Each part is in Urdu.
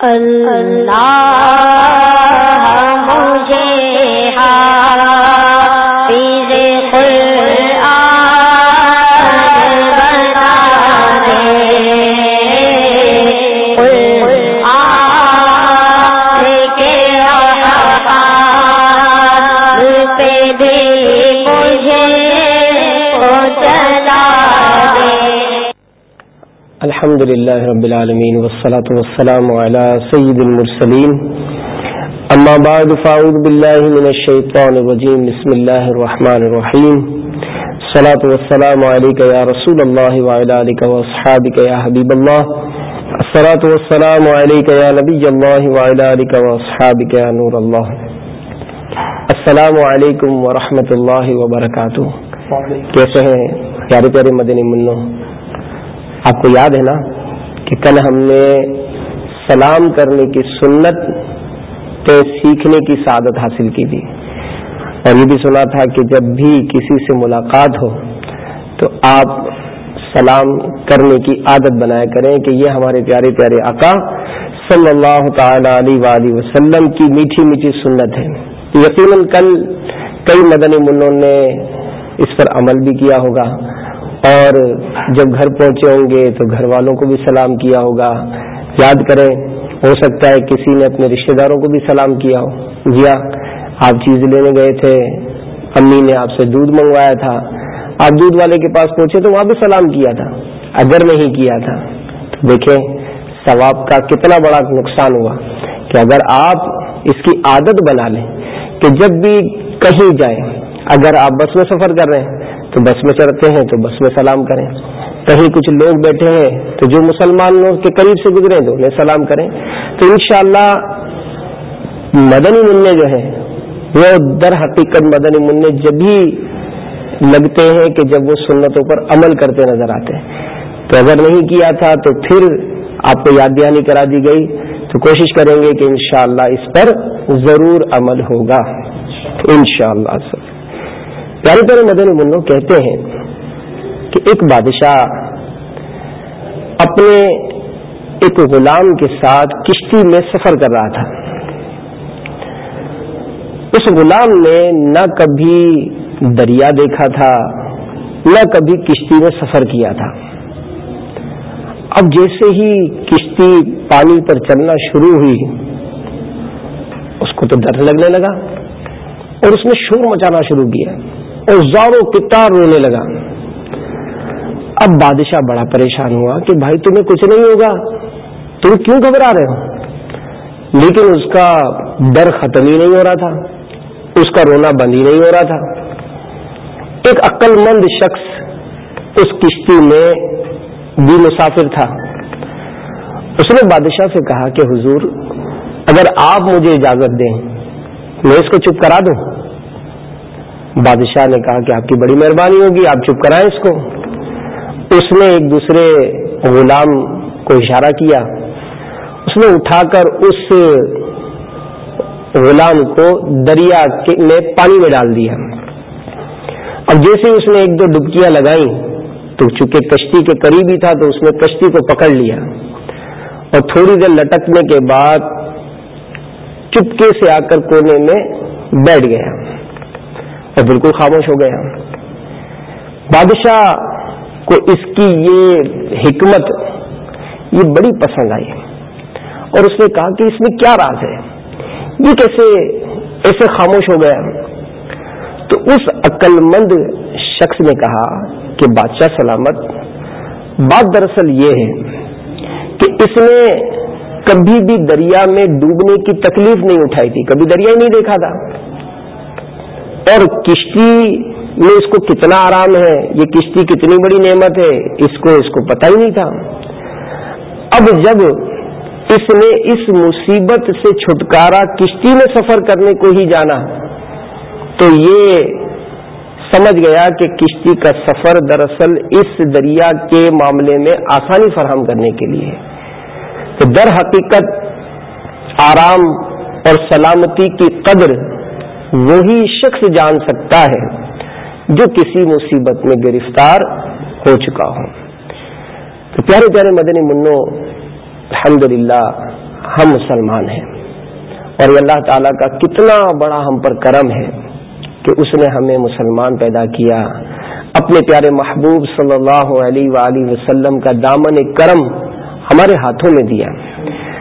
اللہ الحمد لله رب العالمين والصلاة والسلام على سيد المرسلين. أما بعد فأعوذ بالله من الشيطان الرجيم. بسم الله الرحمن الرحيم. الصلاة والسلام عليك يا رسول الله وعلى آلك وأصحابك يا حبيب الله. الصلاة والسلام عليك يا نبي الله وعلى آلك وأصحابك يا نور الله. السلام علیکم ورحمۃ اللہ وبرکاتہ کیسے ہیں؟ پیارے پیارے مدنی منو آپ کو یاد ہے نا کہ کل ہم نے سلام کرنے کی سنت پہ سیکھنے کی سعادت حاصل کی تھی۔ اور یہ بھی سنا تھا کہ جب بھی کسی سے ملاقات ہو تو آپ سلام کرنے کی عادت بنایا کریں کہ یہ ہمارے پیارے پیارے آقا صلی اللہ تعالی علیہ وسلم کی میٹھی میٹھی سنت ہے۔ یقیناً کل کئی مدنی منوں نے اس پر عمل بھی کیا ہوگا۔ اور جب گھر پہنچے ہوں گے تو گھر والوں کو بھی سلام کیا ہوگا۔ یاد کریں، ہو سکتا ہے کسی نے اپنے رشتہ داروں کو بھی سلام کیا ہو۔ جی ہاں آپ چیز لینے گئے تھے، امی نے آپ سے دودھ منگوایا تھا۔ آپ دودھ والے کے پاس پہنچے تو وہاں بھی سلام کیا تھا۔ اگر نہیں کیا تھا۔ تو دیکھیں، ثواب کا کتنا بڑا نقصان ہوا کہ اگر آپ اس کی عادت بنا لیں کہ جب بھی کہیں جائیں، اگر آپ بس میں سفر کر رہے ہیں تو بس میں چڑھتے ہیں تو بس میں سلام کریں۔ کہیں کچھ لوگ بیٹھے ہیں تو جو مسلمان لوگ کے قریب سے گزرے تو انہیں سلام کریں۔ تو انشاءاللہ مدنی منع جو ہے وہ در حقیقت مدنی منع جب بھی لگتے ہیں کہ جب وہ سنتوں پر عمل کرتے نظر آتے ہیں۔ تو اگر نہیں کیا تھا تو پھر آپ کو یاد دہانی کرا دی گئی۔ تو کوشش کریں گے کہ انشاءاللہ اس پر ضرور عمل ہوگا۔ انشاءاللہ شاء پیارے پیارے مدن منو کہتے ہیں کہ ایک بادشاہ اپنے ایک غلام کے ساتھ کشتی میں سفر کر رہا تھا۔ اس غلام نے نہ کبھی دریا دیکھا تھا، نہ کبھی کشتی میں سفر کیا تھا۔ اب جیسے ہی کشتی پانی پر چلنا شروع ہوئی، اس کو تو ڈر لگنے لگا اور اس نے شور مچانا شروع کیا۔ اور زاروں کتار رونے لگا۔ اب بادشاہ بڑا پریشان ہوا کہ بھائی تمہیں کچھ نہیں ہوگا۔ تم کیوں گھبرا رہے ہو؟ لیکن اس کا ڈر ختم ہی نہیں ہو رہا تھا۔ اس کا رونا بند ہی نہیں ہو رہا تھا۔ ایک عقل مند شخص اس کشتی میں بھی مسافر تھا۔ اس نے بادشاہ سے کہا کہ حضور، اگر آپ مجھے اجازت دیں، میں اس کو چپ کرا دوں۔ بادشاہ نے کہا کہ آپ کی بڑی مہربانی ہوگی، آپ چپ کرائیں اس کو۔ اس نے ایک دوسرے غلام کو اشارہ کیا۔ اس نے اٹھا کر اس غلام کو دریا میں پانی میں ڈال دیا۔ اب جیسے اس نے ایک دو ڈبکیاں لگائی تو چونکہ کشتی کے قریب ہی تھا، تو اس نے کشتی کو پکڑ لیا۔ اور تھوڑی دیر لٹکنے کے بعد چپکے سے آ کر کونے میں بیٹھ گیا۔ اور بالکل خاموش ہو گیا بادشاہ کو اس کی یہ حکمت، یہ بڑی پسند آئی۔ اور اس نے کہا کہ اس میں کیا راز ہے؟ یہ کیسے ایسے خاموش ہو گیا؟ تو اس عقل مند شخص نے کہا کہ بادشاہ سلامت، بات دراصل یہ ہے کہ اس نے کبھی بھی دریا میں ڈوبنے کی تکلیف نہیں اٹھائی تھی۔ کبھی دریا ہی نہیں دیکھا تھا۔ اور کشتی میں اس کو کتنا آرام ہے، یہ کشتی کتنی بڑی نعمت ہے، اس کو اس کو پتہ ہی نہیں تھا۔ اب جب اس نے اس مصیبت سے چھٹکارا کشتی میں سفر کرنے کو ہی جانا، تو یہ سمجھ گیا کہ کشتی کا سفر دراصل اس دریا کے معاملے میں آسانی فراہم کرنے کے لیے تو در حقیقت آرام اور سلامتی کی قدر وہی شخص جان سکتا ہے جو کسی مصیبت میں گرفتار ہو چکا ہو۔ تو پیارے پیارے مدنی منو الحمد ہم مسلمان ہیں۔ اور یہ اللہ تعالیٰ کا کتنا بڑا ہم پر کرم ہے کہ اس نے ہمیں مسلمان پیدا کیا۔ اپنے پیارے محبوب صلی اللہ علیہ وآلہ وسلم کا دامن کرم ہمارے ہاتھوں میں دیا۔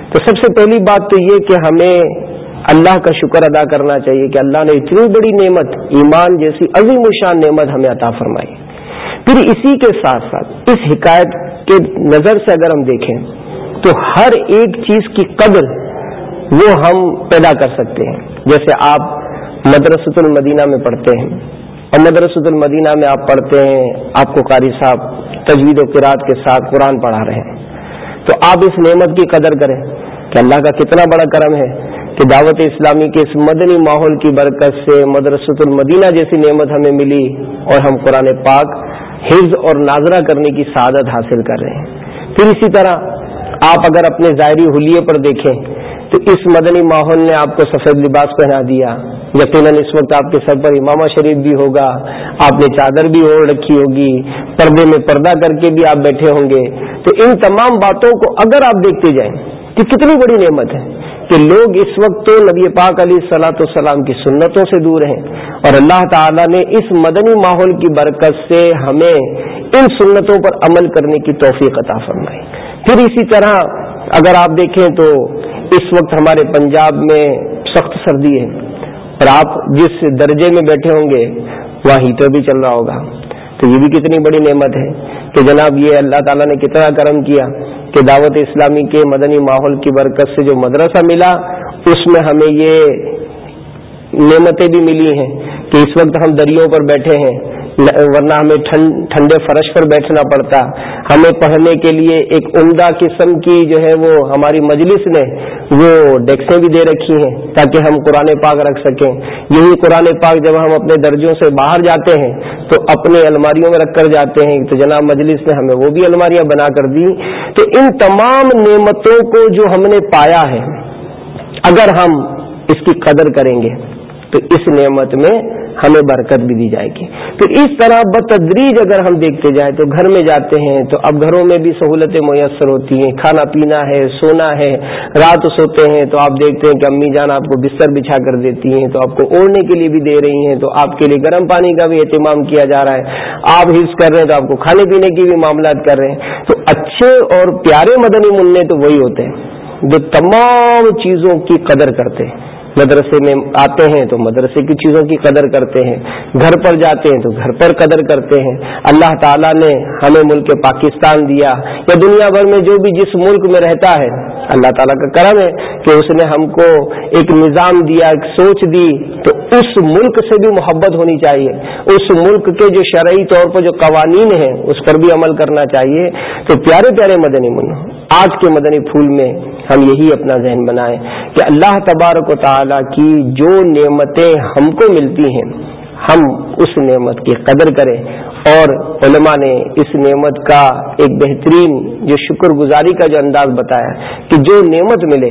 تو سب سے پہلی بات تو یہ کہ ہمیں اللہ کا شکر ادا کرنا چاہیے کہ اللہ نے اتنی بڑی نعمت، ایمان جیسی عظیم الشان نعمت ہمیں عطا فرمائی۔ پھر اسی کے ساتھ ساتھ اس حکایت کے نظر سے اگر ہم دیکھیں، تو ہر ایک چیز کی قدر وہ ہم پیدا کر سکتے ہیں۔ جیسے آپ مدرسۃ المدینہ میں پڑھتے ہیں، اور مدرسۃ المدینہ میں آپ پڑھتے ہیں، آپ کو قاری صاحب تجوید و قرآد کے ساتھ قرآن پڑھا رہے ہیں۔ تو آپ اس نعمت کی قدر کریں کہ اللہ کا کتنا بڑا کرم ہے۔ کہ دعوت اسلامی کے اس مدنی ماحول کی برکت سے مدرسۃ المدینہ جیسی نعمت ہمیں ملی اور ہم قرآن پاک حفظ اور ناظرہ کرنے کی سعادت حاصل کر رہے ہیں۔ پھر اسی طرح آپ اگر اپنے ظاہری حلیے پر دیکھیں تو اس مدنی ماحول نے آپ کو سفید لباس پہنا دیا۔ یقیناً اس وقت آپ کے سر پر امامہ شریف بھی ہوگا، آپ نے چادر بھی اوڑھ رکھی ہوگی، پردے میں پردہ کر کے بھی آپ بیٹھے ہوں گے۔ تو ان تمام باتوں کو اگر آپ دیکھتے جائیں کہ کتنی بڑی نعمت ہے۔ کہ لوگ اس وقت تو نبی پاک علیہ سلاۃ والسلام کی سنتوں سے دور ہیں اور اللہ تعالیٰ نے اس مدنی ماحول کی برکت سے ہمیں ان سنتوں پر عمل کرنے کی توفیق عطا فرمائی۔ پھر اسی طرح اگر آپ دیکھیں تو اس وقت ہمارے پنجاب میں سخت سردی ہے اور آپ جس درجے میں بیٹھے ہوں گے، وہاں ہیٹر بھی چل رہا ہوگا۔ تو یہ بھی کتنی بڑی نعمت ہے کہ جناب یہ اللہ تعالیٰ نے کتنا کرم کیا۔ کہ دعوت اسلامی کے مدنی ماحول کی برکت سے جو مدرسہ ملا، اس میں ہمیں یہ نعمتیں بھی ملی ہیں کہ اس وقت ہم دریوں پر بیٹھے ہیں۔ ورنہ ہمیں ٹھنڈے فرش پر بیٹھنا پڑتا۔ ہمیں پڑھنے کے لیے ایک عمدہ قسم کی جو ہے وہ ہماری مجلس نے وہ ڈیکسیں بھی دے رکھی ہیں تاکہ ہم قرآن پاک رکھ سکیں۔ یہی قرآن پاک جب ہم اپنے درجوں سے باہر جاتے ہیں تو اپنے الماریوں میں رکھ کر جاتے ہیں تو جناب مجلس نے ہمیں وہ بھی الماریاں بنا کر دی۔ تو ان تمام نعمتوں کو جو ہم نے پایا ہے، اگر ہم اس کی قدر کریں گے، تو اس نعمت میں ہمیں برکت بھی دی جائے گی۔ پھر اس طرح بتدریج اگر ہم دیکھتے جائیں تو گھر میں جاتے ہیں تو اب گھروں میں بھی سہولتیں میسر ہوتی ہیں۔ کھانا پینا ہے، سونا ہے، رات سوتے ہیں تو آپ دیکھتے ہیں کہ امی جان آپ کو بستر بچھا کر دیتی ہیں تو آپ کو اوڑھنے کے لیے بھی دے رہی ہیں تو آپ کے لیے گرم پانی کا بھی اہتمام کیا جا رہا ہے۔ آپ حص کر رہے ہیں تو آپ کو کھانے پینے کی بھی معاملات کر رہے ہیں۔ تو اچھے اور پیارے مدنی منع تو وہی ہوتے ہیں جو تمام چیزوں کی قدر کرتے ہیں۔ مدرسے میں آتے ہیں تو مدرسے کی چیزوں کی قدر کرتے ہیں۔ گھر پر جاتے ہیں تو گھر پر قدر کرتے ہیں۔ اللہ تعالیٰ نے ہمیں ملک پاکستان دیا۔ یا دنیا بھر میں جو بھی جس ملک میں رہتا ہے، اللہ تعالیٰ کا کرم ہے کہ اس نے ہم کو ایک نظام دیا، ایک سوچ دی۔ تو اس ملک سے بھی محبت ہونی چاہیے۔ اس ملک کے جو شرعی طور پر جو قوانین ہیں، اس پر بھی عمل کرنا چاہیے۔ تو پیارے پیارے مدنی من آج کے مدنی پھول میں ہم یہی اپنا ذہن بنائیں کہ اللہ تبارک و تعالیٰ کی جو نعمتیں ہم کو ملتی ہیں، ہم اس نعمت کی قدر کریں۔ اور علماء نے اس نعمت کا ایک بہترین جو شکر گزاری کا جو انداز بتایا کہ جو نعمت ملے،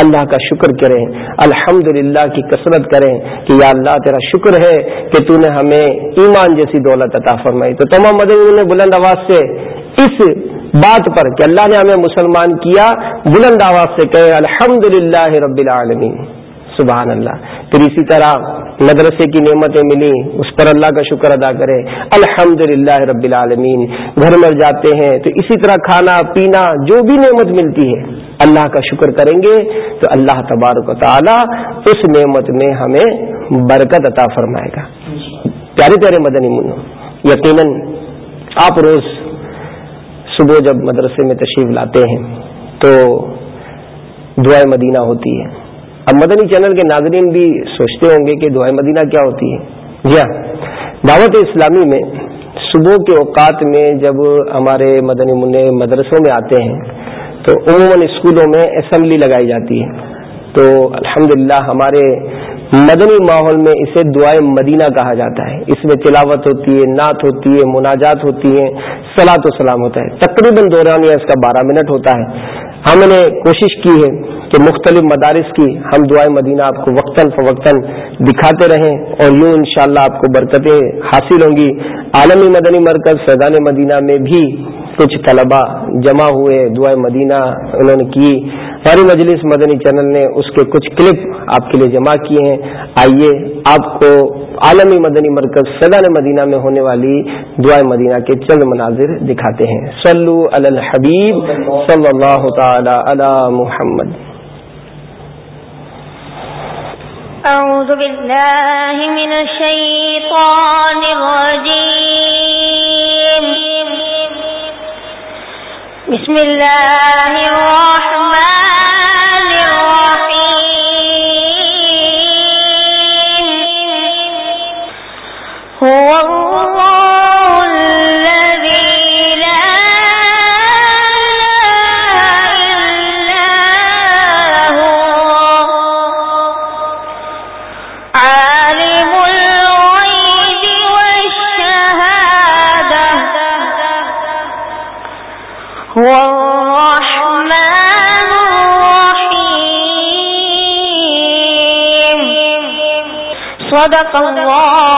اللہ کا شکر کریں۔ الحمد کی کثرت کریں کہ یا اللہ تیرا شکر ہے کہ تو نے ہمیں ایمان جیسی دولت عطا فرمائی۔ تو تمام مدنی نے بلند آواز سے اس بات پر کہ اللہ نے ہمیں مسلمان کیا، بلند آواز سے کہے الحمد رب العالمین۔ سبحان اللہ پھر اسی طرح مدرسے کی نعمتیں ملی، اس پر اللہ کا شکر ادا کرے۔ الحمد رب العالمین۔ گھر میں جاتے ہیں تو اسی طرح کھانا، پینا، جو بھی نعمت ملتی ہے، اللہ کا شکر کریں گے۔ تو اللہ تبارک و تعالی اس نعمت میں ہمیں برکت عطا فرمائے گا۔ پیارے پیارے مدنی منو، یقیناً آپ روز صبح جب مدرسے میں تشریف لاتے ہیں تو دعائیں مدینہ ہوتی ہے۔ اب مدنی چینل کے ناظرین بھی سوچتے ہوں گے کہ دعائیں مدینہ کیا ہوتی ہے جی ہاں دعوت اسلامی میں صبح کے اوقات میں جب ہمارے مدنی منع مدرسوں میں آتے ہیں، تو عموماً اسکولوں میں اسمبلی لگائی جاتی ہے۔ تو الحمدللہ ہمارے مدنی ماحول میں اسے دعائیں مدینہ کہا جاتا ہے۔ اس میں تلاوت ہوتی ہے، نعت ہوتی ہے، مناجات ہوتی ہیں سلاۃ و سلام ہوتا ہے۔ تقریباً دوران یا اس کا بارہ منٹ ہوتا ہے۔ ہم نے کوشش کی ہے کہ مختلف مدارس کی ہم دعائیں مدینہ آپ کو وقتاً فوقتاً دکھاتے رہیں اور یوں انشاءاللہ شاء آپ کو برکتیں حاصل ہوں گی. عالمی مدنی مرکز فیضان مدینہ میں بھی کچھ طلبا جمع ہوئے دعائیں مدینہ انہوں نے کی۔ ہماری مجلس مدنی چینل نے اس کے کچھ کلپ آپ کے لیے جمع کیے ہیں۔ آئیے، آپ کو عالمی مدنی مرکز سدان مدینہ میں ہونے والی دعائیں مدینہ کے چند مناظر دکھاتے ہیں۔ صلو علی الحبیب صلی اللہ تعالی علی محمد۔ أعوذ بالله من الشيطان الرجيم بسم اللہ الرحمن الرحیم هو صدق اللہ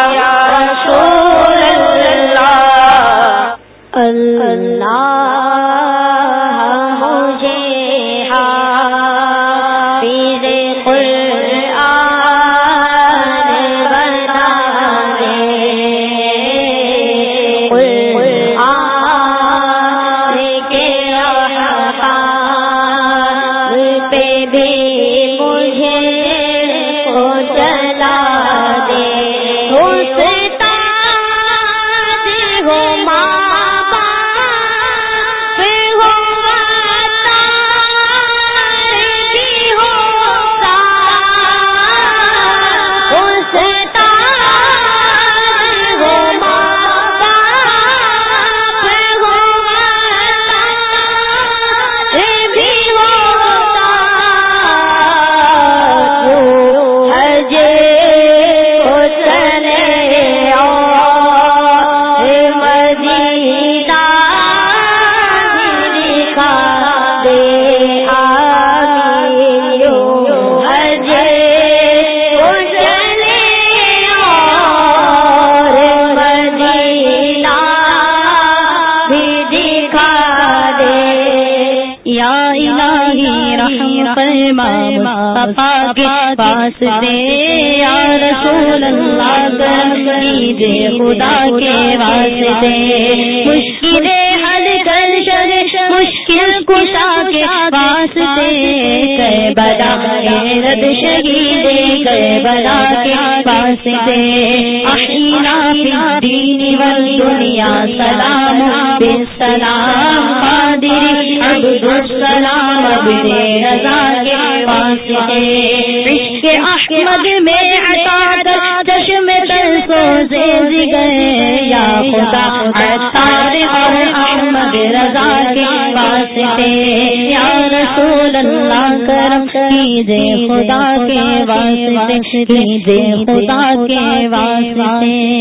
مصطفیٰ کے پاس سے یا رسول اللہ کرم کیجے خدا کے واسطے۔ مشکل حل کر شر مشکل کشا کے واسطے کر بلا رد شہید کر بلا سے احینا فی الدین والدنیا، سلام بالسلام قادر عبد السلام عبد رضا کے واسطے عشق احمد میں عطا چشم تر سو سے گئے یا خدا اتار اور احمد رضا کے واسطے یا رسول اللہ کرم، کیجے خدا کے واسطے، کیجے خدا کے واسطے۔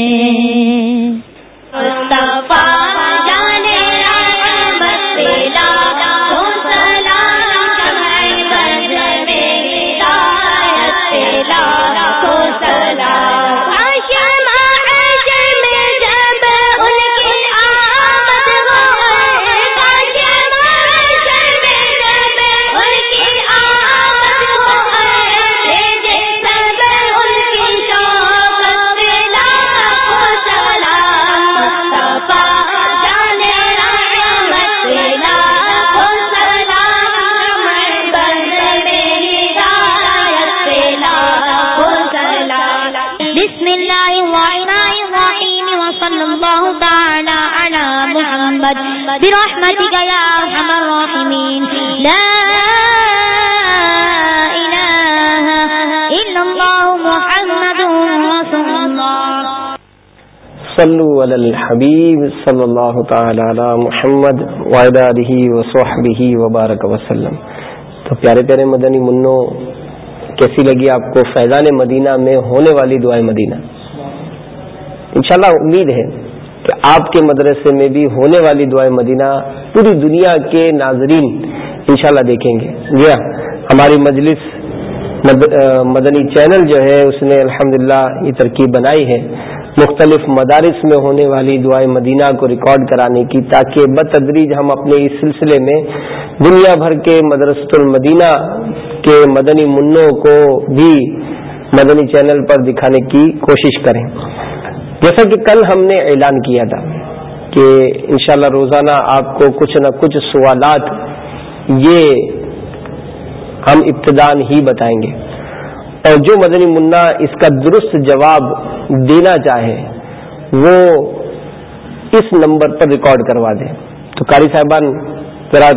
صلو علی الحبیب صلی اللہ تعالی علی محمد وعدہ وصحبہ وبارک وسلم. تو پیارے پیارے مدنی منو، کیسی لگی آپ کو فیضان مدینہ میں ہونے والی دعائیں مدینہ؟ انشاءاللہ امید ہے کہ آپ کے مدرسے میں بھی ہونے والی دعائیں مدینہ پوری دنیا کے ناظرین انشاءاللہ دیکھیں گے۔ جی ہاں ہماری مجلس مدنی چینل جو ہے، اس نے الحمدللہ یہ ترکیب بنائی ہے۔ مختلف مدارس میں ہونے والی دعائیں مدینہ کو ریکارڈ کرانے کی، تاکہ بتدریج ہم اپنے اس سلسلے میں دنیا بھر کے مدرسۃ المدینہ کے مدنی منوں کو بھی مدنی چینل پر دکھانے کی کوشش کریں۔ جیسا کہ کل ہم نے اعلان کیا تھا کہ انشاءاللہ روزانہ آپ کو کچھ نہ کچھ سوالات یہ ہم ابتدان ہی بتائیں گے۔ اور جو مدنی منا اس کا درست جواب دینا چاہے، وہ اس نمبر پر ریکارڈ کروا دیں تو قاری صاحبان، ذرا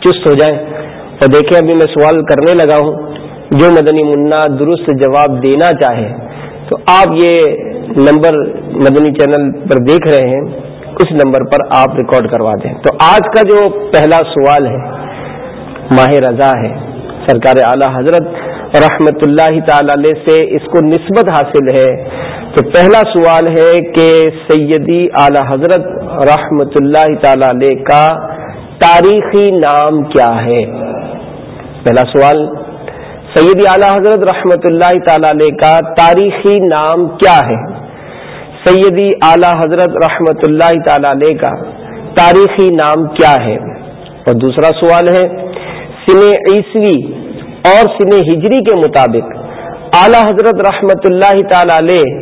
چست ہو جائیں۔ اور دیکھیں، ابھی میں سوال کرنے لگا ہوں، جو مدنی منا درست جواب دینا چاہے، تو آپ یہ نمبر مدنی چینل پر دیکھ رہے ہیں، اس نمبر پر آپ ریکارڈ کروا دیں۔ تو آج کا جو پہلا سوال ہے، ماہ رضا ہے، سرکار اعلی حضرت رحمت اللہ تعالی علیہ سے اس کو نسبت حاصل ہے۔ تو پہلا سوال ہے کہ سیدی اعلی حضرت رحمت اللہ تعالی علیہ کا تاریخی نام کیا ہے؟ پہلا سوال، سیدی اعلی حضرت رحمت اللہ تعالی علیہ کا تاریخی نام کیا ہے؟ سیدی اعلی حضرت رحمت اللہ تعالی علیہ کا تاریخی نام کیا ہے؟ اور دوسرا سوال ہے، سن عیسوی اور سن ہجری کے مطابق اعلی حضرت رحمت اللہ تعالی علیہ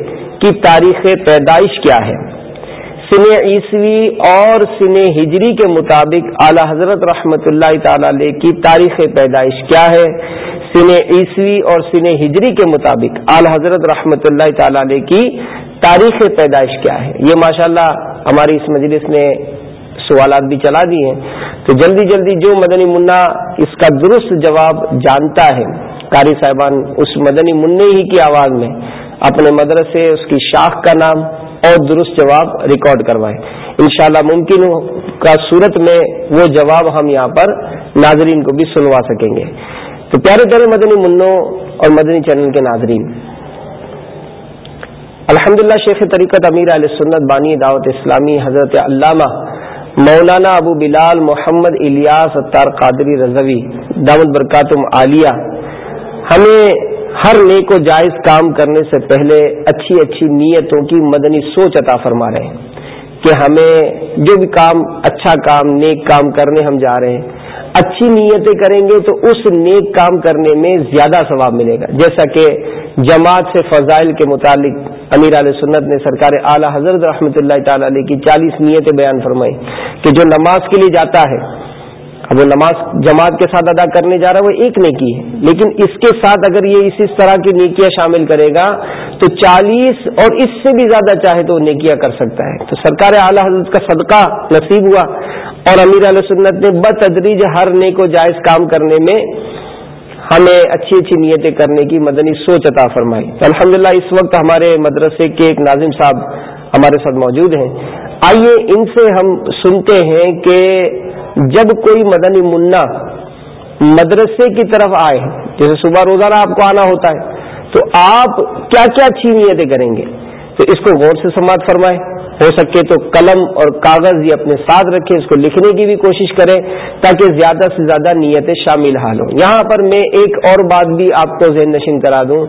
کی تاریخ پیدائش کیا ہے۔ سن عیسوی اور سن ہجری کے مطابق اعلی حضرت رحمت اللہ تعالی علیہ کی تاریخ پیدائش کیا ہے۔ سن عیسوی اور سن ہجری کے مطابق اعلی حضرت رحمت اللہ تعالی علیہ کی تاریخ پیدائش کیا ہے۔ یہ ماشاءاللہ ہماری اس مجلس نے سوالات بھی چلا دی ہیں۔ تو جلدی جلدی جو مدنی منا اس کا درست جواب جانتا ہے، قاری صاحبان، اس مدنی منع ہی کی آواز میں اپنے مدرسے، اس کی شاخ کا نام اور درست جواب ریکارڈ کروائے۔ انشاءاللہ ممکن کا صورت میں وہ جواب ہم یہاں پر ناظرین کو بھی سنوا سکیں گے۔ تو پیارے پیارے مدنی منوں اور مدنی چینل کے ناظرین، الحمدللہ شیخ طریقت امیر علیہ سنت بانی دعوت اسلامی حضرت علامہ مولانا ابو بلال محمد الیاس اتار قادری رضوی، دعوت برکاتم عالیہ۔ ہمیں ہر نیک و جائز کام کرنے سے پہلے اچھی اچھی نیتوں کی مدنی سوچ عطا فرما رہے ہیں کہ ہمیں جو بھی کام اچھا کام، نیک کام کرنے ہم جا رہے ہیں اچھی نیتیں کریں گے تو اس نیک کام کرنے میں زیادہ ثواب ملے گا۔ جیسا کہ جماعت سے فضائل کے متعلق امیر علیہ سنت نے سرکار اعلی حضرت رحمۃ اللہ تعالی علیہ کی چالیس نیتیں بیان فرمائی کہ جو نماز کے لیے جاتا ہے، اب وہ نماز جماعت کے ساتھ ادا کرنے جا رہا ہے، وہ ایک نیکی ہے۔ لیکن اس کے ساتھ اگر یہ اس اس طرح کی نیکیاں شامل کرے گا، تو چالیس اور اس سے بھی زیادہ چاہے تو وہ نیکیاں کر سکتا ہے۔ تو سرکار اعلی حضرت کا صدقہ نصیب ہوا۔ اور امیر علیہ سنت نے بتدریج ہر نیک و جائز کام کرنے میں ہمیں اچھی اچھی نیتیں کرنے کی مدنی سوچ عطا فرمائی۔ تو الحمد اس وقت ہمارے مدرسے کے ایک ناظم صاحب ہمارے ساتھ موجود ہیں۔ آئیے ان سے ہم سنتے ہیں کہ جب کوئی مدنی منا مدرسے کی طرف آئے، جیسے صبح روزانہ آپ کو آنا ہوتا ہے، تو آپ کیا کیا اچھی نیتیں کریں گے؟ تو اس کو غور سے سماعت فرمائے۔ ہو سکے تو قلم اور کاغذ یہ اپنے ساتھ رکھے اس کو لکھنے کی بھی کوشش کریں تاکہ زیادہ سے زیادہ نیتیں شامل حال ہوں۔ یہاں پر میں ایک اور بات بھی آپ کو ذہن نشین کرا دوں۔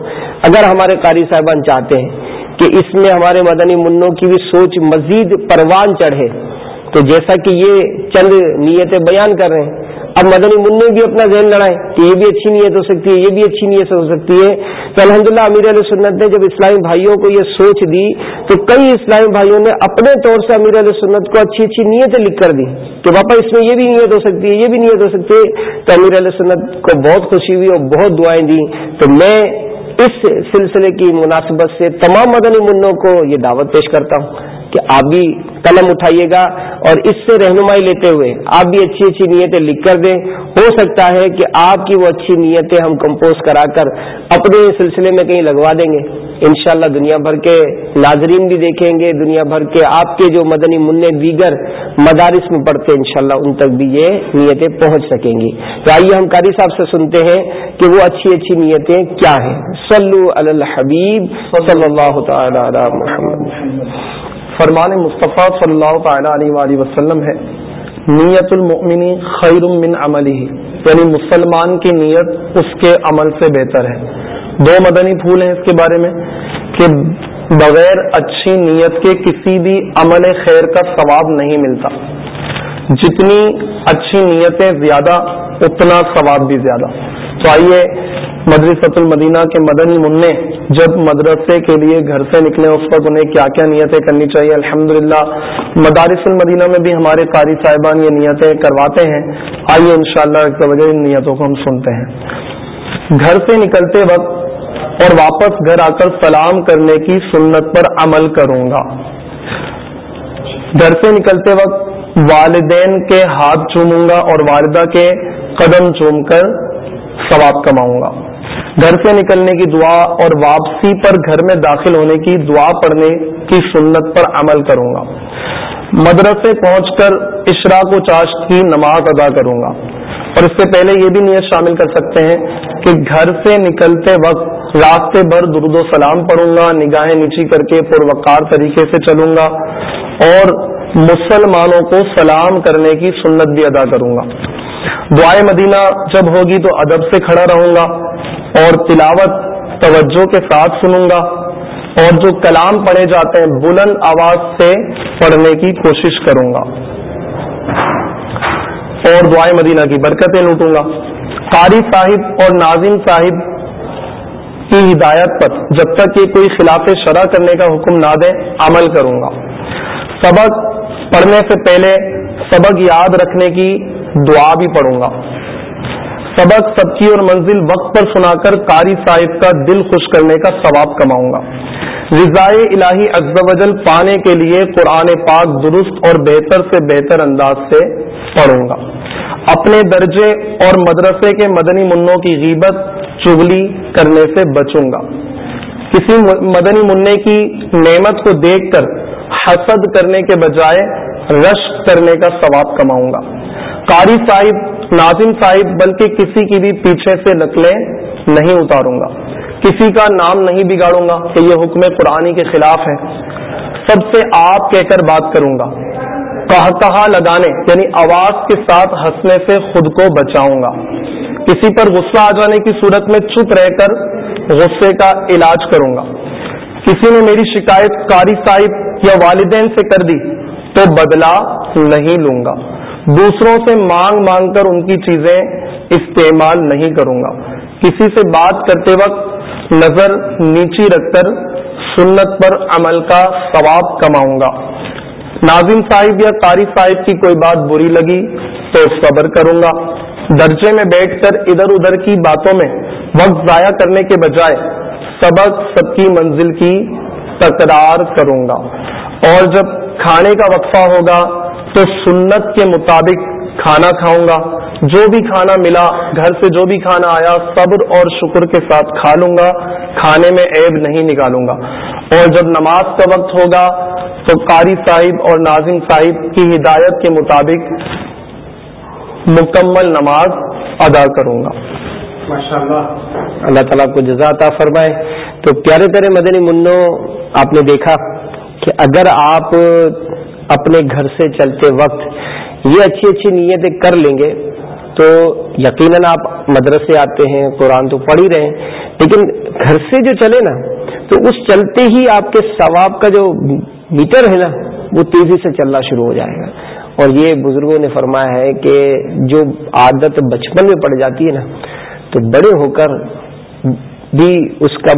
اگر ہمارے قاری صاحبان چاہتے ہیں کہ اس میں ہمارے مدنی منوں کی بھی سوچ مزید پروان چڑھے، تو جیسا کہ یہ چند نیتیں بیان کر رہے ہیں اب مدنی منع بھی اپنا ذہن لڑائیں کہ یہ بھی اچھی نیت ہو سکتی ہے، یہ بھی اچھی نیت ہو سکتی ہے۔ تو الحمدللہ امیر علیہ سنت نے جب اسلامی بھائیوں کو یہ سوچ دی، تو کئی اسلامی بھائیوں نے اپنے طور سے امیر علیہ سنت کو اچھی اچھی نیتیں لکھ کر دی کہ پاپا اس میں یہ بھی نیت ہو سکتی ہے، یہ بھی نیت ہو سکتی ہے۔ تو امیر علیہ سنت کو بہت خوشی ہوئی اور بہت دعائیں دی تو میں اس سلسلے کی مناسبت سے تمام مدنی منوں کو یہ دعوت پیش کرتا ہوں۔ کہ آپ بھی قلم اٹھائیے گا اور اس سے رہنمائی لیتے ہوئے آپ بھی اچھی اچھی نیتیں لکھ کر دیں۔ ہو سکتا ہے کہ آپ کی وہ اچھی نیتیں ہم کمپوز کرا کر اپنے سلسلے میں کہیں لگوا دیں گے۔ انشاءاللہ دنیا بھر کے ناظرین بھی دیکھیں گے، دنیا بھر کے آپ کے جو مدنی منع دیگر مدارس میں پڑھتے ہیں انشاءاللہ ان تک بھی یہ نیتیں پہنچ سکیں گی۔ تو آئیے ہم قاری صاحب سے سنتے ہیں کہ وہ اچھی اچھی نیتیں کیا ہیں۔ صلو علی الحبیب صلی اللہ تعالی علی محمد۔ فرمان مصطفیٰ صلی اللہ تعالی علیہ وآلہ وسلم ہے، نیت المؤمنی خیر من عملی یعنی مسلمان کی نیت اس کے عمل سے بہتر ہے۔ دو مدنی پھول ہیں اس کے بارے میں، کہ بغیر اچھی نیت کے کسی بھی عمل خیر کا ثواب نہیں ملتا۔ جتنی اچھی نیتیں زیادہ، اتنا ثواب بھی زیادہ۔ تو آئیے مدرسۃ المدینہ کے مدنی منع جب مدرسے کے لیے گھر سے نکلے اس وقت انہیں کیا کیا نیتیں کرنی چاہیے؟ الحمدللہ، مدارس المدینہ میں بھی ہمارے قاری صاحبان یہ نیتیں کرواتے ہیں۔ آئیے ان شاء اللہ ان نیتوں کو ہم سنتے ہیں۔ گھر سے نکلتے وقت اور واپس گھر آ کر سلام کرنے کی سنت پر عمل کروں گا۔ گھر سے نکلتے وقت والدین کے ہاتھ چوموں گا اور والدہ کے قدم چوم کر ثواب کماؤں گا۔ گھر سے نکلنے کی دعا اور واپسی پر گھر میں داخل ہونے کی دعا پڑھنے کی سنت پر عمل کروں گا۔ مدرسے پہنچ کر اشراق و چاشت کی نماز ادا کروں گا۔ اور اس سے پہلے یہ بھی نیت شامل کر سکتے ہیں کہ گھر سے نکلتے وقت راستے بھر درد و سلام پڑھوں گا، نگاہیں نیچی کر کے پروقار طریقے سے چلوں گا اور مسلمانوں کو سلام کرنے کی سنت بھی ادا کروں گا۔ دعائیں مدینہ جب ہوگی تو ادب سے کھڑا رہوں گا اور تلاوت توجہ کے ساتھ سنوں گا اور جو کلام پڑھے جاتے ہیں بلند آواز سے پڑھنے کی کوشش کروں گا اور دعائیں مدینہ کی برکتیں لوٹوں گا۔ قاری صاحب اور ناظم صاحب کی ہدایت پر جب تک کہ کوئی خلاف شرح کرنے کا حکم نہ دے عمل کروں گا۔ سبق پڑھنے سے پہلے سبق یاد رکھنے کی دعا بھی پڑھوں گا۔ سبق، سبکی اور منزل وقت پر سنا کر قاری صاحب کا دل خوش کرنے کا ثواب کماؤں گا۔ رضائے الہی وجل پانے کے لیے قرآن پاک درست اور بہتر سے بہتر انداز سے پڑھوں گا۔ اپنے درجے اور مدرسے کے مدنی منوں کی غیبت چگلی کرنے سے بچوں گا۔ کسی مدنی منع کی نعمت کو دیکھ کر حسد کرنے کے بجائے رش کرنے کا ثواب کماؤں گا۔ قاری صاحب، ناظم صاحب، بلکہ کسی کی بھی پیچھے سے نقلیں نہیں اتاروں گا۔ کسی کا نام نہیں بگاڑوں گا کہ یہ حکم قرآنی کے خلاف ہے۔ سب سے آپ کہہ کر بات کروں گا۔ کہا لگانے یعنی آواز کے ساتھ ہنسنے سے خود کو بچاؤں گا۔ کسی پر غصہ آ جانے کی صورت میں چپ رہ کر غصے کا علاج کروں گا۔ کسی نے میری شکایت قاری صاحب یا والدین سے کر دی تو بدلا نہیں لوں گا۔ دوسروں سے مانگ مانگ کر ان کی چیزیں استعمال نہیں کروں گا۔ کسی سے بات کرتے وقت نظر نیچی رکھ کر سنت پر عمل کا ثواب کماؤں گا۔ ناظم صاحب یا قاری صاحب کی کوئی بات بری لگی تو صبر کروں گا۔ درجے میں بیٹھ کر ادھر ادھر کی باتوں میں وقت ضائع کرنے کے بجائے سبق سب کی منزل کی تکرار کروں گا۔ اور جب کھانے کا وقفہ ہوگا تو سنت کے مطابق کھانا کھاؤں گا۔ جو بھی کھانا ملا گھر سے جو بھی کھانا آیا صبر اور شکر کے ساتھ کھا لوں گا۔ کھانے میں عیب نہیں نکالوں گا۔ اور جب نماز کا وقت ہوگا تو قاری صاحب اور ناظم صاحب کی ہدایت کے مطابق مکمل نماز ادا کروں گا۔ اللہ تعالیٰ کو جزا فرمائے۔ تو پیارے پیارے مدنی منو آپ نے دیکھا کہ اگر آپ اپنے گھر سے چلتے وقت یہ اچھی اچھی نیتیں کر لیں گے تو یقیناً آپ مدرسے آتے ہیں، قرآن تو پڑھ ہی رہے ہیں۔ لیکن گھر سے جو چلے نا، تو اس چلتے ہی آپ کے ثواب کا جو میٹر ہے نا، وہ تیزی سے چلنا شروع ہو جائے گا۔ اور یہ بزرگوں نے فرمایا ہے کہ جو عادت بچپن میں پڑ جاتی ہے نا، تو بڑے ہو کر بھی اس کا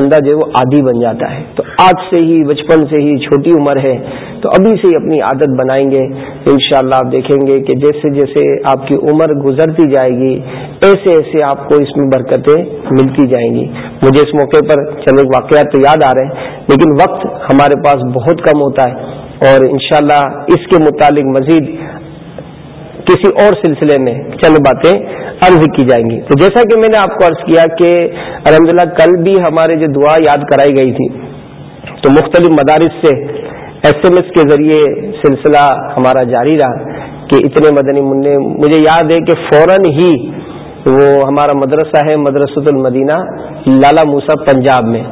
بندہ جو ہے وہ عادی بن جاتا ہے۔ تو آج سے ہی، بچپن سے ہی، چھوٹی عمر ہے۔ تو ابھی سے ہی اپنی عادت بنائیں گے۔ انشاءاللہ آپ دیکھیں گے کہ جیسے جیسے آپ کی عمر گزرتی جائے گی، ایسے ایسے آپ کو اس میں برکتیں ملتی جائیں گی۔ مجھے اس موقع پر چند واقعات تو یاد آ رہے ہیں، لیکن وقت ہمارے پاس بہت کم ہوتا ہے۔ اور انشاءاللہ اس کے متعلق مزید کسی اور سلسلے میں چند باتیں عرض کی جائیں گی۔ تو جیسا کہ میں نے آپ کو عرض کیا کہ الحمد کل بھی ہمارے جو دعا یاد کرائی گئی تھی، تو مختلف مدارس سے ایس ایم ایس کے ذریعے سلسلہ ہمارا جاری رہا کہ اتنے مدنی منع، مجھے یاد ہے کہ فوراً ہی وہ ہمارا مدرسہ ہے، مدرسۃ المدینہ، لالا موسا پنجاب میں۔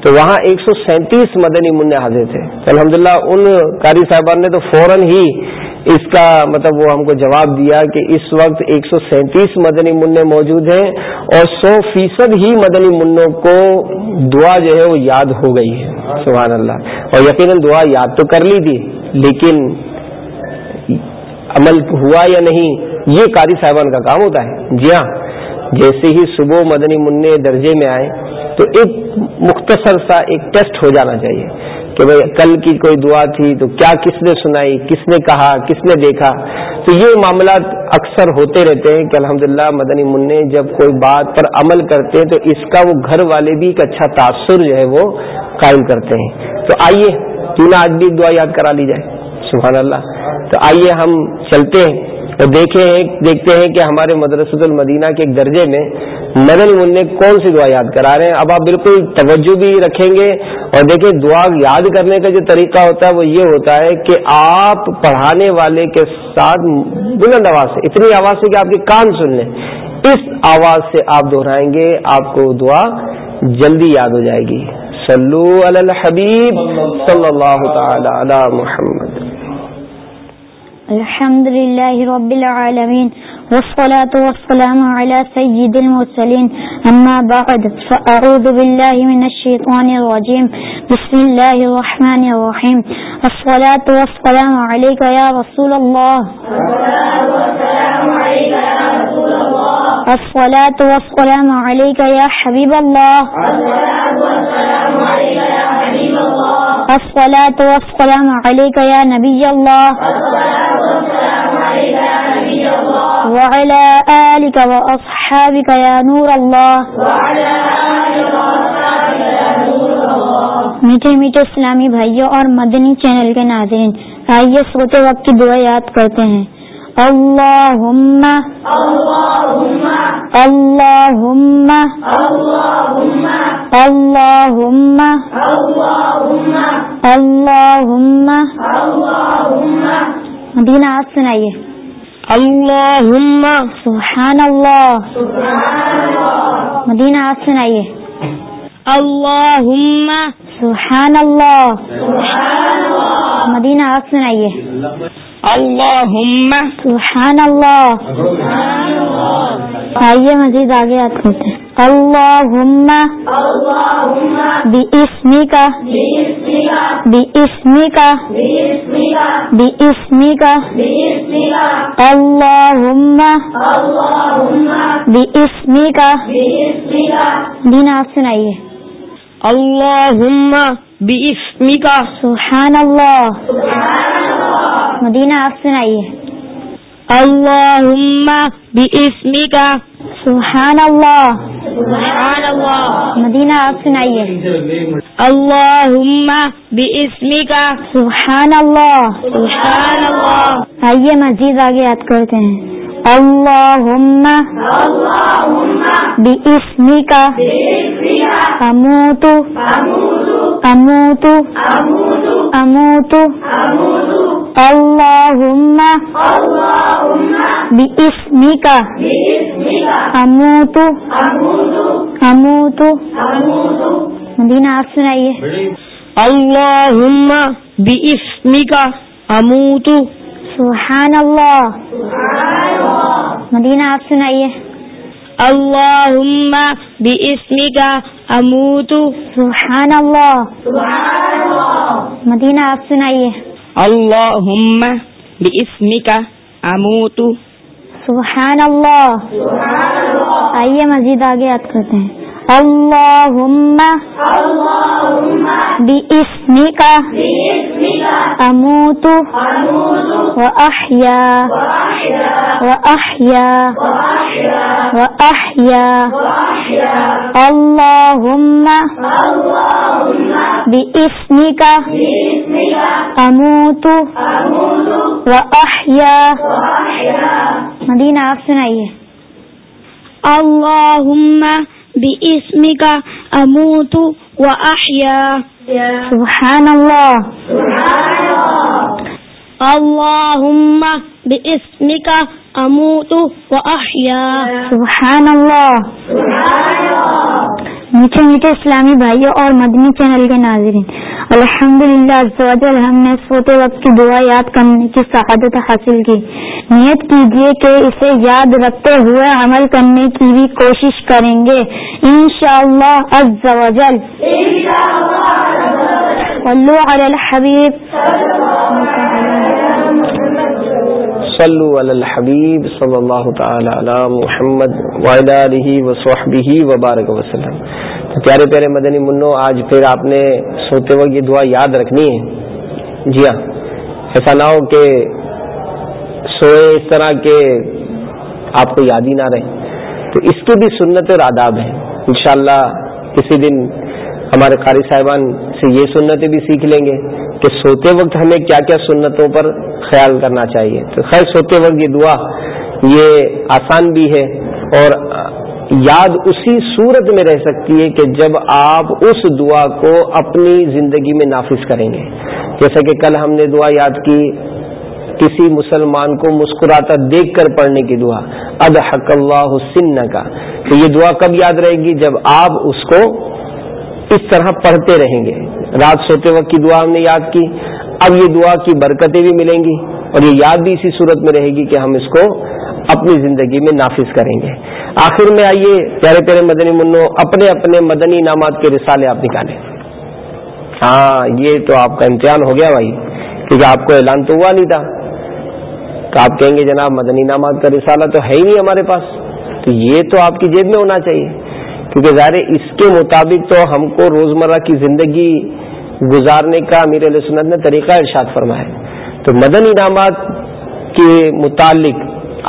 تو وہاں ایک سو سینتیس مدنی منع حاضر تھے۔ الحمد للہ ان قاری صاحبان نے تو فوراً ہی اس کا مطلب وہ ہم کو جواب دیا کہ اس وقت ایک سو سینتیس مدنی منع موجود ہیں اور سو فیصد ہی مدنی منوں کو دعا جو ہے وہ یاد ہو گئی ہے، سبحان اللہ۔ اور یقیناً دعا یاد تو کر لی تھی، لیکن عمل ہوا یا نہیں، یہ قاری صاحبان کا کام ہوتا ہے۔ جی ہاں۔ جیسے ہی صبح مدنی منع درجے میں آئے تو ایک مختصر سا ایک ٹیسٹ ہو جانا چاہیے کہ بھائی کل کی کوئی دعا تھی تو کیا کس نے سنائی، کس نے کہا، کس نے دیکھا؟ تو یہ معاملات اکثر ہوتے رہتے ہیں کہ الحمدللہ مدنی منع جب کوئی بات پر عمل کرتے ہیں تو اس کا وہ گھر والے بھی ایک اچھا تاثر جو ہے وہ قائم کرتے ہیں۔ تو آئیے کیوں نہ آج بھی دعا یاد کرا لی جائے۔ سبحان اللہ۔ تو آئیے ہم چلتے ہیں۔ تو دیکھتے ہیں کہ ہمارے مدرسۃ المدینہ کے ایک درجے میں مدن منع کون سی دعا یاد کرا رہے ہیں؟ اب آپ بالکل توجہ بھی رکھیں گے اور دیکھیں، دعا یاد کرنے کا جو طریقہ ہوتا ہے، وہ یہ ہوتا ہے کہ آپ پڑھانے والے کے ساتھ بلند آواز سے، اتنی آواز سے کہ آپ کے کان سن لیں۔ اس آواز سے آپ دہرائیں گے، آپ کو دعا جلدی یاد ہو جائے گی۔ صلو علی الحبیب صلی اللہ تعالی علی محمد۔ الحمد لله رب العالمين والصلاة والسلام على سيد المرسلين. أما بعد، فأعوذ بالله من الشيطان الرجيم. بسم الله الرحمن الرحيم. الصلاة والسلام عليك يا رسول الله. الصلاة والسلام عليك يا حبيب الله. الصلاة والسلام عليك يا نبي الله. الصلاة والسلام عليك يا وعلى آلك وأصحابك يا نور الله. میٹھے میٹھے اسلامی بھائیوں اور مدنی چینل کے ناظرین، آئیے سوتے وقت کی دعا یاد کرتے ہیں۔ اللہم اللہم اللہم اللہم۔ مدینہ آپ سنائیے۔ اللہم سبحان اللہ مدینہ آپ سنائیے. اللہم سبحان اللہ مدینہ آپ سنائیے. اللہم سبحان اللہ آئیے مزید آگے آپ کرتے ہیں. اللہم بی اسمی کا بی اسمی کا بی اسمی کا اللہم بی اسمی کا دین آپ سنائیے. اللہم بی اسمی کا سبحان اللہ مدینہ آپ سنائیے۔ اللهم باسمك سبحان اللہ سبحان الله مدینہ آپ سنائیے۔ اللهم باسمك سبحان اللہ سبحان الله آئیے مزید آگے یاد کرتے ہیں۔ اللہم باسمک۔ اموت اموت اموت اللہم باسمک اموت اموت مدینہ آپ سنائیے اللهم باسمك اموت سبحان اللہ مدینہ آپ سنائیے اللهم باسمك اموت سبحان اللہ مدینہ آپ سنائیے اللهم باسمك اموت سبحان اللہ آئیے مزید آگے یاد کرتے ہیں اللہم باسمک اموت و احیا و احیا و احیا اللہم باسمک اموت و احیا مدینہ آپ سنائیے اللهم باسمك اموت واحيا سبحان الله. اللهم باسمك اموت واحيا سبحان الله. میٹھے میٹھے اسلامی بھائیوں اور مدنی چینل کے ناظرین۔ الحمد للہ ہم نے سوتے وقت کی دعا یاد کرنے کی سعادت حاصل کی۔ نیت کیجیے کہ اسے یاد رکھتے ہوئے عمل کرنے کی بھی کوشش کریں گے۔ انشاءاللہ عز و جل۔ صلو علی الحبیب صلو علی الحبیب صلی اللہ تعالی علی محمد وعلی آلہ وصحبہ وبارک وسلم۔ پیارے پیارے مدنی منو، آج پھر آپ نے سوتے وقت یہ دعا یاد رکھنی ہے؟ جی ہاں۔ ایسا نہ ہو کہ سوئے اس طرح کہ آپ کو یاد ہی نہ رہے۔ تو اس کی بھی سنت اور آداب ہیں انشاءاللہ کسی دن ہمارے قاری صاحبان سے یہ سنتیں بھی سیکھ لیں گے کہ سوتے وقت ہمیں کیا کیا سنتوں پر خیال کرنا چاہیے۔ تو خیر، سوتے وقت یہ دعا یہ آسان بھی ہے اور یاد اسی صورت میں رہ سکتی ہے کہ جب آپ اس دعا کو اپنی زندگی میں نافذ کریں گے۔ جیسا کہ کل ہم نے دعا یاد کی، کسی مسلمان کو مسکراتا دیکھ کر پڑھنے کی دعا اد حق اللہ حسن کا تو یہ دعا کب یاد رہے گی؟ جب آپ اس کو اس طرح پڑھتے رہیں گے۔ رات سوتے وقت کی دعا ہم نے یاد کی، اب یہ دعا کی برکتیں بھی ملیں گی اور یہ یاد بھی اسی صورت میں رہے گی کہ ہم اس کو اپنی زندگی میں نافذ کریں گے۔ آخر میں آئیے، پیارے پیارے مدنی منو، اپنے اپنے مدنی انعامات کے رسالے آپ نکالیں۔ ہاں یہ تو آپ کا امتحان ہو گیا بھائی، کیونکہ آپ کو اعلان تو ہوا نہیں تھا۔ تو آپ کہیں گے جناب، مدنی انعامات کا رسالہ تو ہے ہی نہیں ہمارے پاس۔ تو یہ تو آپ کی جیب میں ہونا چاہیے۔ کیونکہ ظاہر اس کے مطابق تو ہم کو روزمرہ کی زندگی گزارنے کا امیر علیہ سنت نے طریقہ ارشاد فرمایا تو مدن انعامات کے متعلق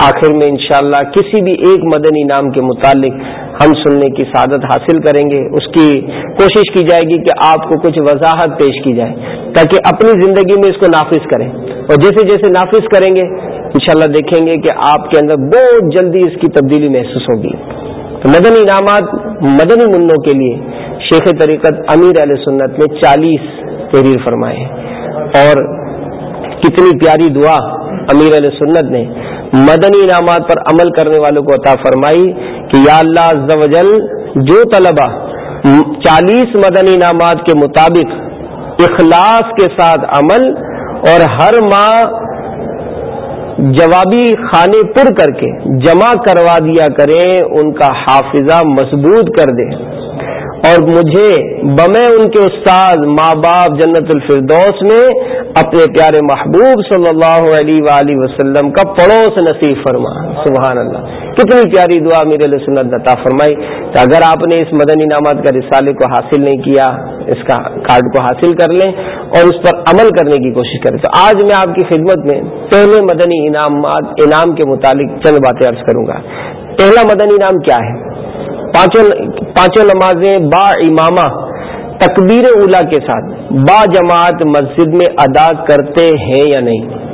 آخر میں انشاءاللہ کسی بھی ایک مدن انعام کے متعلق ہم سننے کی سعادت حاصل کریں گے۔ اس کی کوشش کی جائے گی کہ آپ کو کچھ وضاحت پیش کی جائے تاکہ اپنی زندگی میں اس کو نافذ کریں۔ اور جیسے جیسے نافذ کریں گے، انشاءاللہ دیکھیں گے کہ آپ کے اندر بہت جلدی اس کی تبدیلی محسوس ہوگی۔ تو مدنی انعامات مدنی منوں کے لیے شیخ طریقت امیر علیہ سنت نے چالیس تحریر فرمائے اور کتنی پیاری دعا امیر علیہ سنت نے مدنی انعامات پر عمل کرنے والوں کو عطا فرمائی کہ یا اللہ عز و جل جو طلبہ چالیس مدنی انعامات کے مطابق اخلاص کے ساتھ عمل اور ہر ماہ جوابی خانے پر کر کے جمع کروا دیا کریں، ان کا حافظہ مضبوط کر دیں۔ اور مجھے بمے ان کے استاد ماں باپ جنت الفردوس میں اپنے پیارے محبوب صلی اللہ علیہ وآلہ وسلم کا پڑوس نصیب فرما سبحان اللہ۔ کتنی پیاری دعا میرے لیے سنت عطا فرمائی۔ تو اگر آپ نے اس مدنی انعامات کا رسالے کو حاصل نہیں کیا، اس کا کارڈ کو حاصل کر لیں اور اس پر عمل کرنے کی کوشش کریں۔ تو آج میں آپ کی خدمت میں پہلے مدنی انعامات، انعام کے متعلق چند باتیں عرض کروں گا۔ پہلا مدنی انعام کیا ہے؟ پانچوں پانچوں نمازیں با امامہ تکبیر اولا کے ساتھ با جماعت مسجد میں ادا کرتے ہیں یا نہیں؟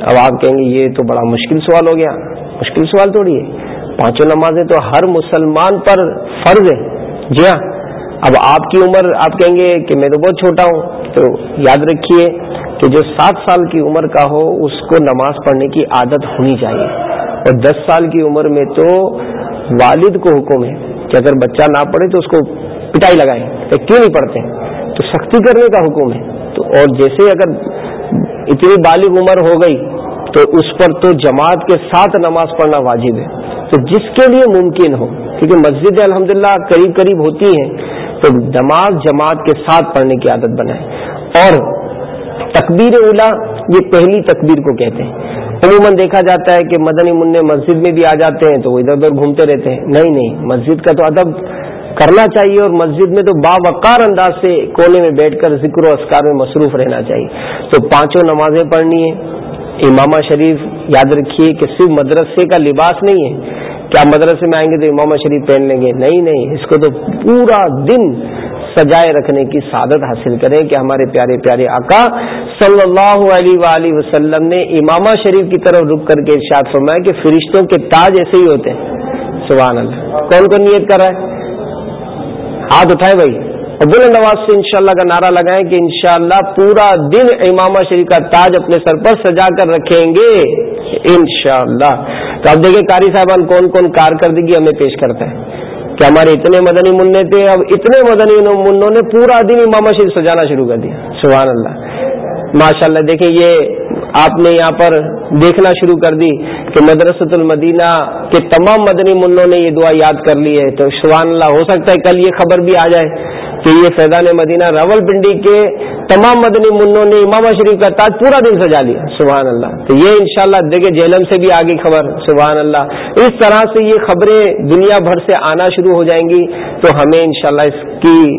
اب آپ کہیں گے یہ تو بڑا مشکل سوال ہو گیا۔ مشکل سوال تھوڑی ہے۔ پانچوں نمازیں تو ہر مسلمان پر فرض ہے جی ہاں۔ اب آپ کی عمر، آپ کہیں گے کہ میں تو بہت چھوٹا ہوں، تو یاد رکھیے کہ جو سات سال کی عمر کا ہو، اس کو نماز پڑھنے کی عادت ہونی چاہیے۔ اور دس سال کی عمر میں تو والد کو حکم ہے۔ کہ اگر بچہ نہ پڑھے تو اس کو پٹائی لگائیں کیوں نہیں پڑھتے؟ تو سختی کرنے کا حکم ہے۔ تو اور جیسے اگر اتنی بالغ عمر ہو گئی، تو اس پر تو جماعت کے ساتھ نماز پڑھنا واجب ہے۔ تو جس کے لیے ممکن ہو، کیونکہ مسجد الحمد للہ قریب قریب ہوتی ہیں، تو نماز جماعت کے ساتھ پڑھنے کی عادت بنائے اور تکبیر اولا یہ پہلی تکبیر کو کہتے ہیں۔ عموماً دیکھا جاتا ہے کہ مدنی منع مسجد میں بھی آ جاتے ہیں تو وہ ادھر ادھر گھومتے رہتے ہیں۔ نہیں نہیں، مسجد کا تو ادب کرنا چاہیے اور مسجد میں تو باوقار انداز سے کونے میں بیٹھ کر ذکر و اسکار میں مصروف رہنا چاہیے۔ تو پانچوں نمازیں پڑھنی ہیں۔ امامہ شریف، یاد رکھیے کہ صرف مدرسے کا لباس نہیں ہے۔ کیا مدرسے میں آئیں گے تو امامہ شریف پہن لیں گے؟ نہیں نہیں، اس کو تو پورا دن سجائے رکھنے کی سعادت حاصل کریں کہ ہمارے پیارے پیارے آقا صلی اللہ علیہ وآلہ وسلم نے امامہ شریف کی طرف رک کر کے ارشاد فرمایا کہ فرشتوں کے تاج ایسے ہی ہوتے ہیں۔ سبحان اللہ۔ کون کون نیت کر رہا ہے؟ ہاتھ اٹھائے بھائی۔ اور بلند آواز سے انشاءاللہ کا نعرہ لگائیں کہ انشاءاللہ پورا دن امامہ شریف کا تاج اپنے سر پر سجا کر رکھیں گے۔ انشاءاللہ۔ تو اب دیکھیں قاری صاحبان کون کون کارکردگی ہمیں پیش کرتا ہے کہ ہمارے اتنے مدنی منع تھے، اب اتنے مدنی منوں نے پورا دن امام شریف سجانا شروع کر دیا۔ سبحان اللہ۔ ماشاء اللہ دیکھیں، یہ آپ نے یہاں پر دیکھنا شروع کر دی کہ مدرسۃ المدینہ کے تمام مدنی منوں نے یہ دعا یاد کر لی ہے۔ تو سبحان اللہ، ہو سکتا ہے کل یہ خبر بھی آ جائے۔ کہ یہ فیضان مدینہ راول پنڈی کے تمام مدنی منوں نے امام شریف کا تاج پورا دن سجا لیا، سبحان اللہ۔ تو یہ انشاءاللہ شاء دیکھیں جہلم سے بھی آگے خبر، سبحان اللہ۔ اس طرح سے یہ خبریں دنیا بھر سے آنا شروع ہو جائیں گی، تو ہمیں انشاءاللہ اس کی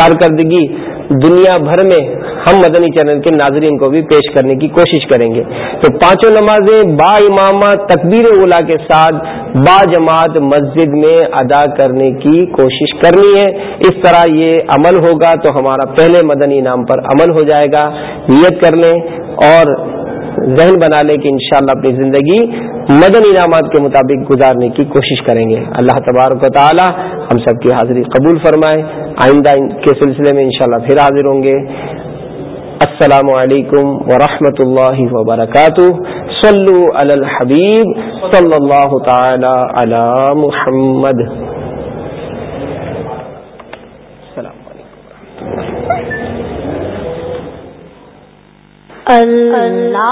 کارکردگی دنیا بھر میں ہم مدنی چینل کے ناظرین کو بھی پیش کرنے کی کوشش کریں گے۔ تو پانچوں نمازیں با امامہ تکبیر اولا کے ساتھ با جماعت مسجد میں ادا کرنے کی کوشش کرنی ہے۔ اس طرح یہ عمل ہوگا تو ہمارا پہلے مدنی نام پر عمل ہو جائے گا۔ نیت کر لیں اور ذہن بنا لیں کہ انشاءاللہ اپنی زندگی مدن انعامات کے مطابق گزارنے کی کوشش کریں گے۔ اللہ تبارک و تعالی ہم سب کی حاضری قبول فرمائے۔ آئندہ کے سلسلے میں انشاءاللہ پھر حاضر ہوں گے۔ السلام علیکم ورحمۃ اللہ وبرکاتہ۔ صلو علی الحبیب صلی اللہ تعالی علی محمد۔ اللہ